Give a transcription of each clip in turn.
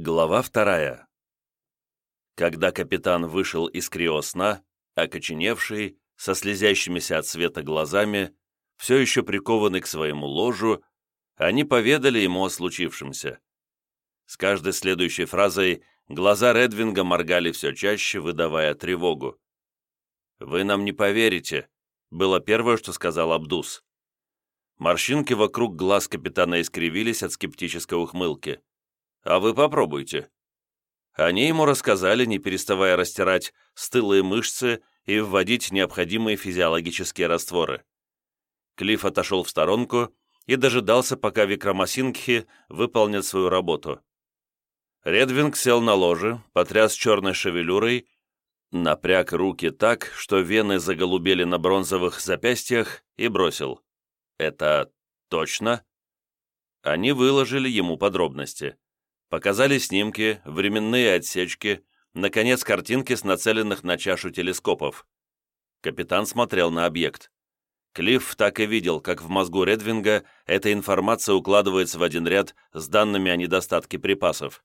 Глава вторая. Когда капитан вышел из криосна, окоченевший, со слезящимися от света глазами, все еще прикованный к своему ложу, они поведали ему о случившемся. С каждой следующей фразой глаза Редвинга моргали все чаще, выдавая тревогу. «Вы нам не поверите», — было первое, что сказал Абдус. Морщинки вокруг глаз капитана искривились от скептической ухмылки. А вы попробуйте». Они ему рассказали, не переставая растирать стылые мышцы и вводить необходимые физиологические растворы. Клифф отошел в сторонку и дожидался, пока Викрамасингхи выполнит свою работу. Редвинг сел на ложе, потряс черной шевелюрой, напряг руки так, что вены заголубели на бронзовых запястьях и бросил. «Это точно?» Они выложили ему подробности. Показали снимки, временные отсечки, наконец, картинки с нацеленных на чашу телескопов. Капитан смотрел на объект. Клифф так и видел, как в мозгу Редвинга эта информация укладывается в один ряд с данными о недостатке припасов.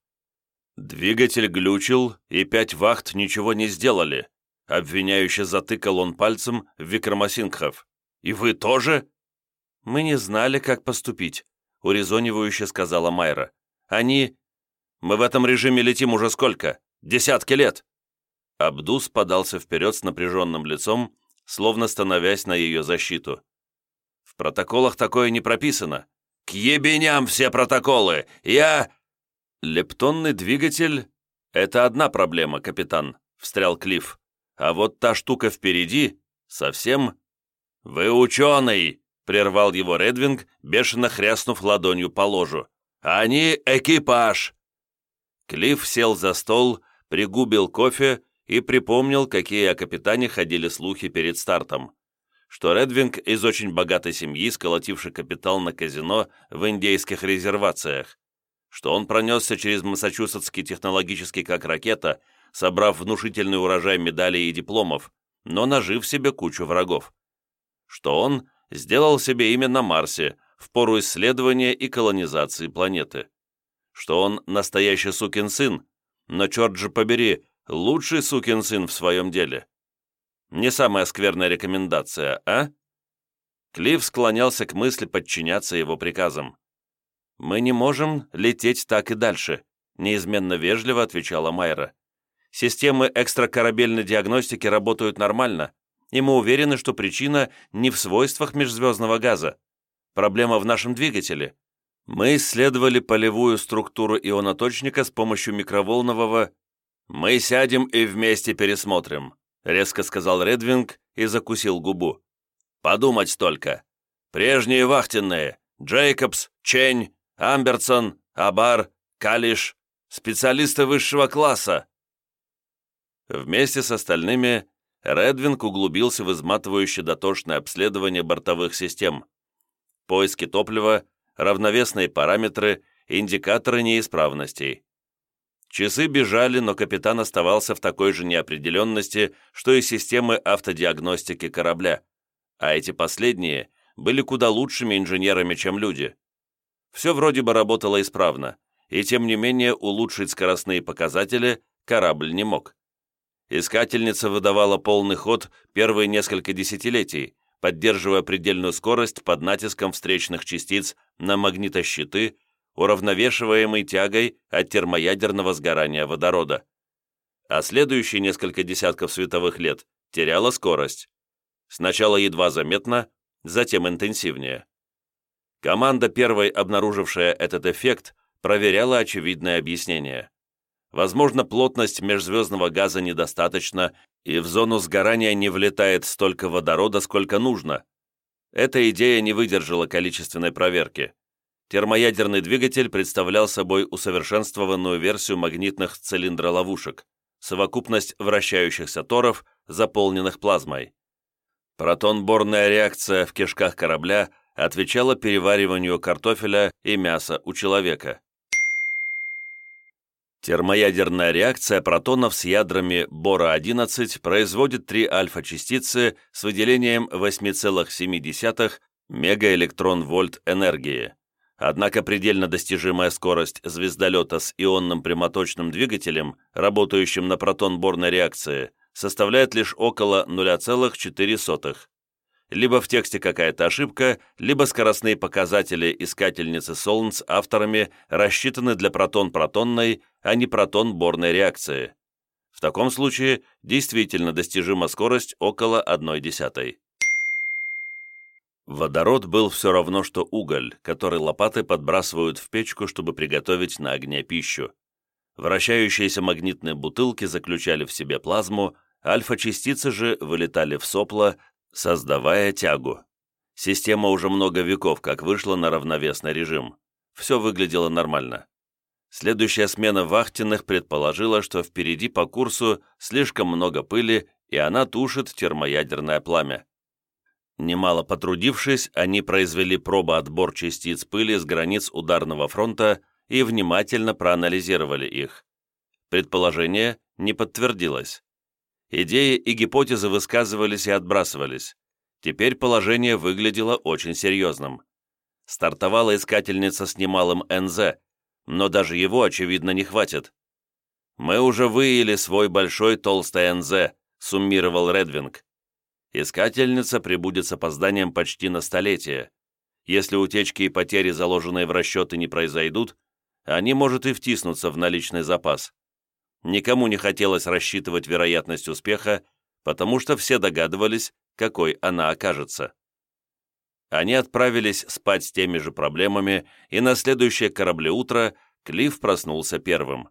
Двигатель глючил, и пять вахт ничего не сделали. Обвиняюще затыкал он пальцем Викрамасингхов. «И вы тоже?» «Мы не знали, как поступить», — урезонивающе сказала Майра. «Они...» Мы в этом режиме летим уже сколько? Десятки лет!» Абдус подался вперед с напряженным лицом, словно становясь на ее защиту. «В протоколах такое не прописано. К ебеням все протоколы! Я...» «Лептонный двигатель — это одна проблема, капитан», — встрял Клифф. «А вот та штука впереди совсем...» «Вы ученый!» — прервал его Редвинг, бешено хряснув ладонью по ложу. «Они экипаж! Клифф сел за стол, пригубил кофе и припомнил, какие о капитане ходили слухи перед стартом. Что Редвинг из очень богатой семьи, сколотивший капитал на казино в индейских резервациях. Что он пронесся через Массачусетский технологический как ракета, собрав внушительный урожай медалей и дипломов, но нажив себе кучу врагов. Что он сделал себе имя на Марсе в пору исследования и колонизации планеты что он настоящий сукин сын, но, черт же побери, лучший сукин сын в своем деле. Не самая скверная рекомендация, а? Клифф склонялся к мысли подчиняться его приказам. «Мы не можем лететь так и дальше», — неизменно вежливо отвечала Майра. «Системы экстракорабельной диагностики работают нормально, и мы уверены, что причина не в свойствах межзвездного газа. Проблема в нашем двигателе. Мы исследовали полевую структуру ионоточника с помощью микроволнового... «Мы сядем и вместе пересмотрим», — резко сказал Редвинг и закусил губу. «Подумать только. Прежние вахтенные — Джейкобс, Чень, Амберсон, Абар, Калиш — специалисты высшего класса». Вместе с остальными Редвинг углубился в изматывающее дотошное обследование бортовых систем. Поиски топлива, равновесные параметры, индикаторы неисправностей. Часы бежали, но капитан оставался в такой же неопределенности, что и системы автодиагностики корабля, а эти последние были куда лучшими инженерами, чем люди. Все вроде бы работало исправно, и тем не менее улучшить скоростные показатели корабль не мог. Искательница выдавала полный ход первые несколько десятилетий, поддерживая предельную скорость под натиском встречных частиц на магнитощиты, уравновешиваемой тягой от термоядерного сгорания водорода. А следующие несколько десятков световых лет теряла скорость. Сначала едва заметно, затем интенсивнее. Команда, первой обнаружившая этот эффект, проверяла очевидное объяснение. Возможно, плотность межзвездного газа недостаточна, и в зону сгорания не влетает столько водорода, сколько нужно. Эта идея не выдержала количественной проверки. Термоядерный двигатель представлял собой усовершенствованную версию магнитных цилиндроловушек, совокупность вращающихся торов, заполненных плазмой. Протон-борная реакция в кишках корабля отвечала перевариванию картофеля и мяса у человека. Термоядерная реакция протонов с ядрами бора-11 производит три альфа-частицы с выделением 8,7 мегаэлектрон-вольт энергии. Однако предельно достижимая скорость звездолета с ионным прямоточным двигателем, работающим на протон-борной реакции, составляет лишь около 0,4. Либо в тексте какая-то ошибка, либо скоростные показатели искательницы Солнц авторами рассчитаны для протон-протонной, а не протон-борной реакции. В таком случае действительно достижима скорость около 1 десятой. Водород был все равно, что уголь, который лопаты подбрасывают в печку, чтобы приготовить на огне пищу. Вращающиеся магнитные бутылки заключали в себе плазму, альфа-частицы же вылетали в сопло, создавая тягу. Система уже много веков как вышла на равновесный режим. Все выглядело нормально. Следующая смена вахтенных предположила, что впереди по курсу слишком много пыли, и она тушит термоядерное пламя. Немало потрудившись, они произвели пробоотбор частиц пыли с границ ударного фронта и внимательно проанализировали их. Предположение не подтвердилось. Идеи и гипотезы высказывались и отбрасывались. Теперь положение выглядело очень серьезным. Стартовала искательница с немалым НЗ, но даже его, очевидно, не хватит. «Мы уже выяли свой большой толстый НЗ», — суммировал Редвинг. Искательница прибудет с опозданием почти на столетие. Если утечки и потери, заложенные в расчеты, не произойдут, они, может, и втиснуться в наличный запас. Никому не хотелось рассчитывать вероятность успеха, потому что все догадывались, какой она окажется. Они отправились спать с теми же проблемами, и на следующее кораблеутро Клифф проснулся первым.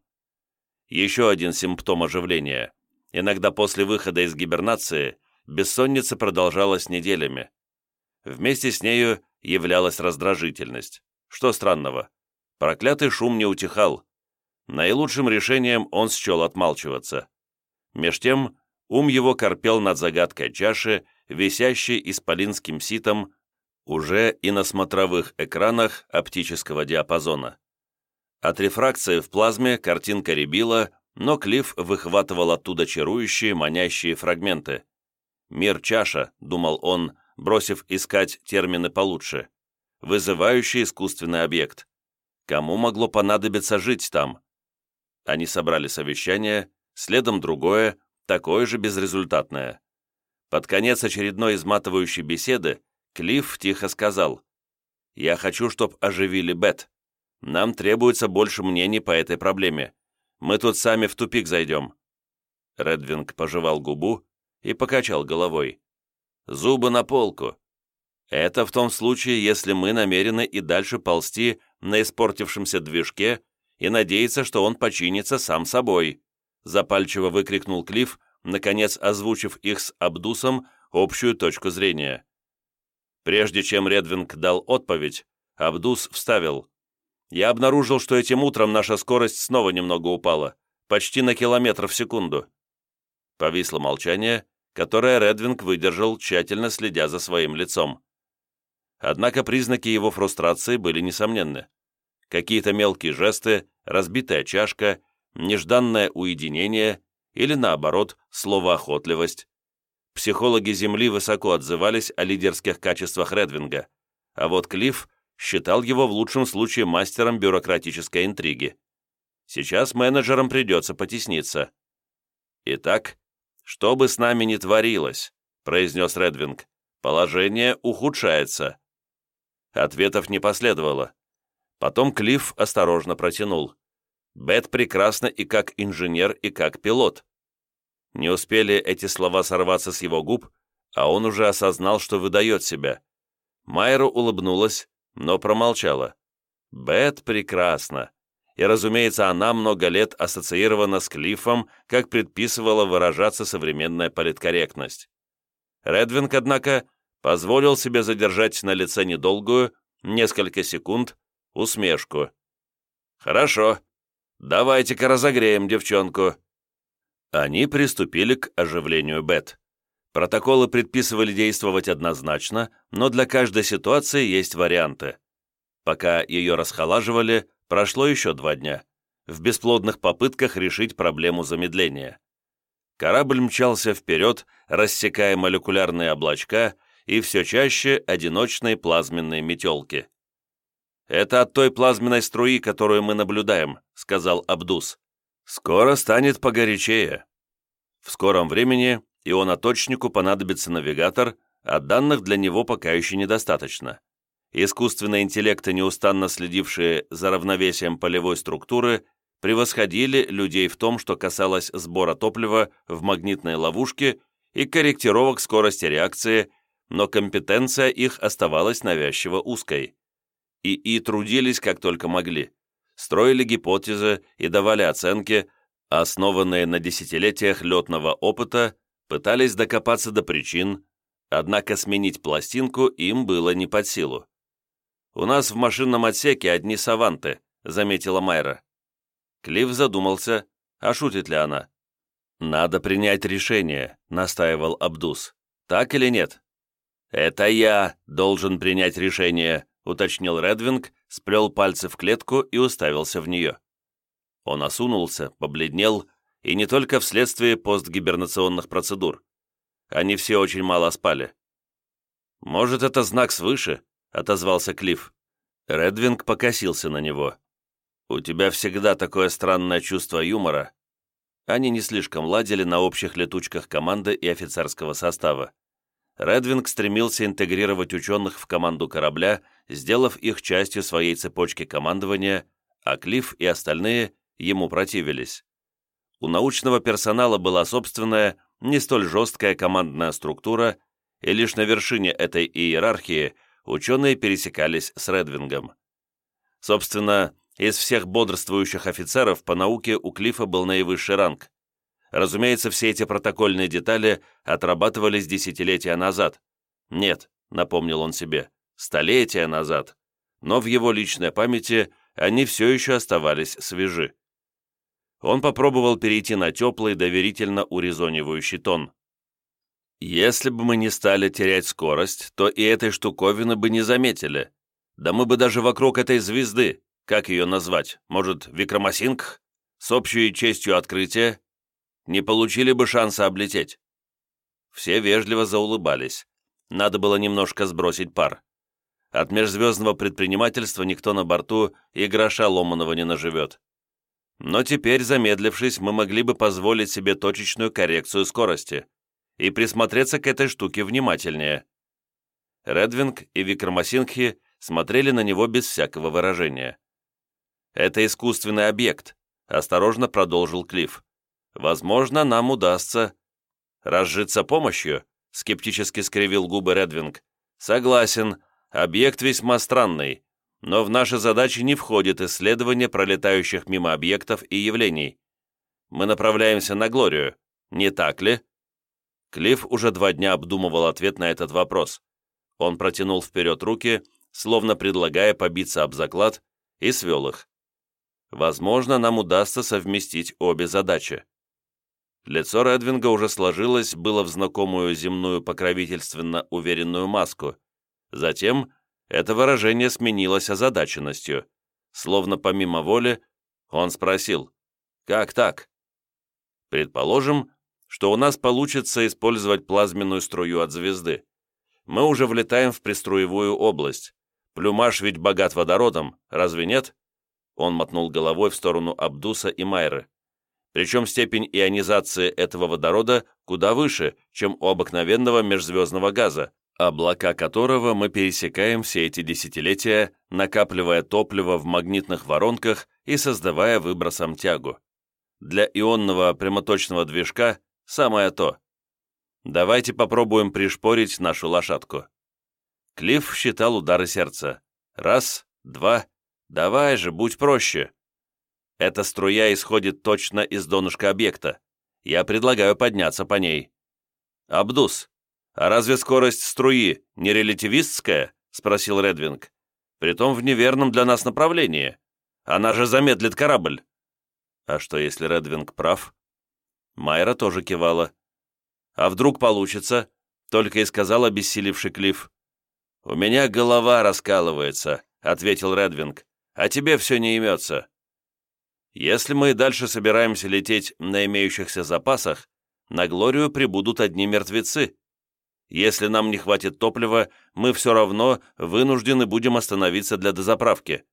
Еще один симптом оживления. Иногда после выхода из гибернации бессонница продолжалась неделями. Вместе с нею являлась раздражительность. Что странного? Проклятый шум не утихал. Наилучшим решением он счел отмалчиваться. Меж тем, ум его корпел над загадкой чаши, висящей исполинским ситом, уже и на смотровых экранах оптического диапазона. От рефракции в плазме картинка рябила, но Клифф выхватывал оттуда чарующие, манящие фрагменты. «Мир чаша», — думал он, бросив искать термины получше. «Вызывающий искусственный объект. Кому могло понадобиться жить там?» Они собрали совещание, следом другое, такое же безрезультатное. Под конец очередной изматывающей беседы Клифф тихо сказал, «Я хочу, чтоб оживили Бет. Нам требуется больше мнений по этой проблеме. Мы тут сами в тупик зайдем». Редвинг пожевал губу, и покачал головой. «Зубы на полку. Это в том случае, если мы намерены и дальше ползти на испортившемся движке и надеяться, что он починится сам собой», запальчиво выкрикнул Клифф, наконец озвучив их с Абдусом общую точку зрения. Прежде чем Редвинг дал отповедь, Абдус вставил. «Я обнаружил, что этим утром наша скорость снова немного упала, почти на километр в секунду». Повисло молчание, которое Редвинг выдержал, тщательно следя за своим лицом. Однако признаки его фрустрации были несомненны. Какие-то мелкие жесты, разбитая чашка, нежданное уединение или, наоборот, словоохотливость. Психологи Земли высоко отзывались о лидерских качествах Редвинга, а вот Клифф считал его в лучшем случае мастером бюрократической интриги. Сейчас менеджерам придется потесниться. Итак, «Что бы с нами ни творилось», — произнес Редвинг, — «положение ухудшается». Ответов не последовало. Потом Клифф осторожно протянул. «Бет прекрасна и как инженер, и как пилот». Не успели эти слова сорваться с его губ, а он уже осознал, что выдает себя. Майра улыбнулась, но промолчала. «Бет прекрасна и, разумеется, она много лет ассоциирована с Клиффом, как предписывала выражаться современная политкорректность. Редвинг, однако, позволил себе задержать на лице недолгую, несколько секунд, усмешку. «Хорошо, давайте-ка разогреем девчонку». Они приступили к оживлению Бет. Протоколы предписывали действовать однозначно, но для каждой ситуации есть варианты. Пока ее расхолаживали, Прошло еще два дня, в бесплодных попытках решить проблему замедления. Корабль мчался вперед, рассекая молекулярные облачка и все чаще одиночные плазменные метелки. «Это от той плазменной струи, которую мы наблюдаем», — сказал Абдус. «Скоро станет погорячее». В скором времени ионоточнику понадобится навигатор, а данных для него пока еще недостаточно. Искусственные интеллекты, неустанно следившие за равновесием полевой структуры, превосходили людей в том, что касалось сбора топлива в магнитной ловушке и корректировок скорости реакции, но компетенция их оставалась навязчиво узкой. ИИ трудились как только могли, строили гипотезы и давали оценки, основанные на десятилетиях летного опыта, пытались докопаться до причин, однако сменить пластинку им было не под силу. «У нас в машинном отсеке одни саванты», — заметила Майра. Клифф задумался, а шутит ли она. «Надо принять решение», — настаивал Абдус. «Так или нет?» «Это я должен принять решение», — уточнил Редвинг, сплел пальцы в клетку и уставился в нее. Он осунулся, побледнел, и не только вследствие постгибернационных процедур. Они все очень мало спали. «Может, это знак свыше?» — отозвался Клифф. Редвинг покосился на него. «У тебя всегда такое странное чувство юмора». Они не слишком ладили на общих летучках команды и офицерского состава. Редвинг стремился интегрировать ученых в команду корабля, сделав их частью своей цепочки командования, а Клифф и остальные ему противились. У научного персонала была собственная, не столь жесткая командная структура, и лишь на вершине этой иерархии ученые пересекались с Редвингом. Собственно, из всех бодрствующих офицеров по науке у Клифа был наивысший ранг. Разумеется, все эти протокольные детали отрабатывались десятилетия назад. Нет, напомнил он себе, столетия назад. Но в его личной памяти они все еще оставались свежи. Он попробовал перейти на теплый, доверительно урезонивающий тон. «Если бы мы не стали терять скорость, то и этой штуковины бы не заметили. Да мы бы даже вокруг этой звезды, как ее назвать, может, Викрамасингх, с общей честью открытия, не получили бы шанса облететь. Все вежливо заулыбались. Надо было немножко сбросить пар. От межзвездного предпринимательства никто на борту и гроша ломаного не наживет. Но теперь, замедлившись, мы могли бы позволить себе точечную коррекцию скорости и присмотреться к этой штуке внимательнее. Редвинг и Викрамасингхи смотрели на него без всякого выражения. «Это искусственный объект», — осторожно продолжил Клифф. «Возможно, нам удастся...» «Разжиться помощью?» — скептически скривил губы Редвинг. «Согласен, объект весьма странный, но в наши задачи не входит исследование пролетающих мимо объектов и явлений. Мы направляемся на Глорию, не так ли?» Клифф уже два дня обдумывал ответ на этот вопрос. Он протянул вперед руки, словно предлагая побиться об заклад, и свел их. Возможно, нам удастся совместить обе задачи. Лицо Редвинга уже сложилось, было в знакомую земную покровительственно уверенную маску. Затем это выражение сменилось озадаченностью. Словно помимо воли, он спросил, «Как так?» Предположим, что у нас получится использовать плазменную струю от звезды. Мы уже влетаем в приструевую область. Плюмаж ведь богат водородом, разве нет? Он мотнул головой в сторону Абдуса и Майры. Причем степень ионизации этого водорода куда выше, чем у обыкновенного межзвездного газа, облака которого мы пересекаем все эти десятилетия, накапливая топливо в магнитных воронках и создавая выбросом тягу. Для ионного прямоточного движка самое то. Давайте попробуем пришпорить нашу лошадку. Клифф считал удары сердца. Раз, два, Давай же, будь проще. Эта струя исходит точно из донышка объекта. Я предлагаю подняться по ней. Абдус, а разве скорость струи не релятивистская? Спросил Редвинг. Притом в неверном для нас направлении. Она же замедлит корабль. А что, если Редвинг прав? Майра тоже кивала. А вдруг получится? Только и сказал обессилевший Клифф. «У меня голова раскалывается», — ответил Редвинг а тебе все не имется. Если мы и дальше собираемся лететь на имеющихся запасах, на Глорию прибудут одни мертвецы. Если нам не хватит топлива, мы все равно вынуждены будем остановиться для дозаправки.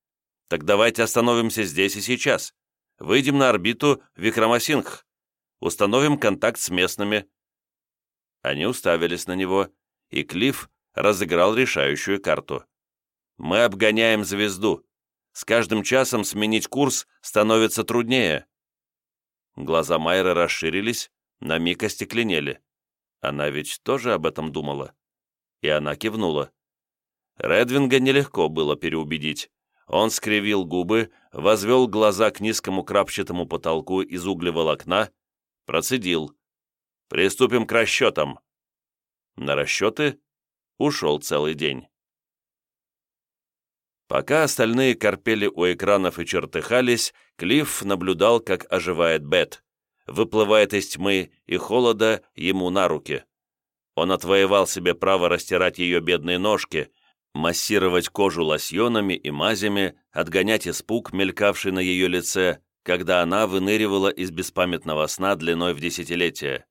Так давайте остановимся здесь и сейчас. Выйдем на орбиту Викрамасингх. Установим контакт с местными». Они уставились на него, и Клифф разыграл решающую карту. «Мы обгоняем звезду. С каждым часом сменить курс становится труднее». Глаза Майры расширились, на миг остекленели. Она ведь тоже об этом думала. И она кивнула. Редвинга нелегко было переубедить. Он скривил губы, возвел глаза к низкому крапчатому потолку из углеволокна, процедил. «Приступим к расчетам». На расчеты ушел целый день. Пока остальные корпели у экранов и чертыхались, Клифф наблюдал, как оживает Бет выплывает из тьмы и холода ему на руки. Он отвоевал себе право растирать ее бедные ножки, массировать кожу лосьонами и мазями, отгонять испуг, мелькавший на ее лице, когда она выныривала из беспамятного сна длиной в десятилетие.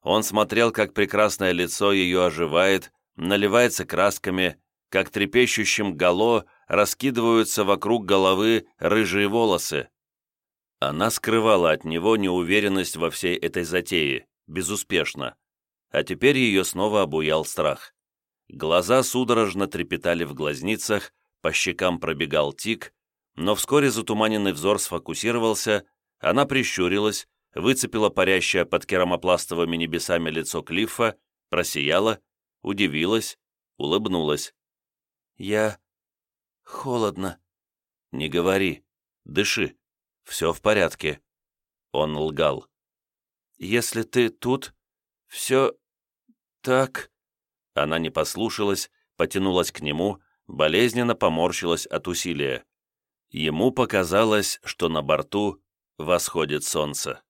Он смотрел, как прекрасное лицо ее оживает, наливается красками, как трепещущим гало раскидываются вокруг головы рыжие волосы. Она скрывала от него неуверенность во всей этой затее, безуспешно. А теперь ее снова обуял страх. Глаза судорожно трепетали в глазницах, по щекам пробегал тик, но вскоре затуманенный взор сфокусировался, она прищурилась, выцепила парящее под керамопластовыми небесами лицо Клиффа, просияла, удивилась, улыбнулась. «Я... холодно». «Не говори. Дыши. Все в порядке». Он лгал. «Если ты тут, все так...» Она не послушалась, потянулась к нему, болезненно поморщилась от усилия. Ему показалось, что на борту восходит солнце.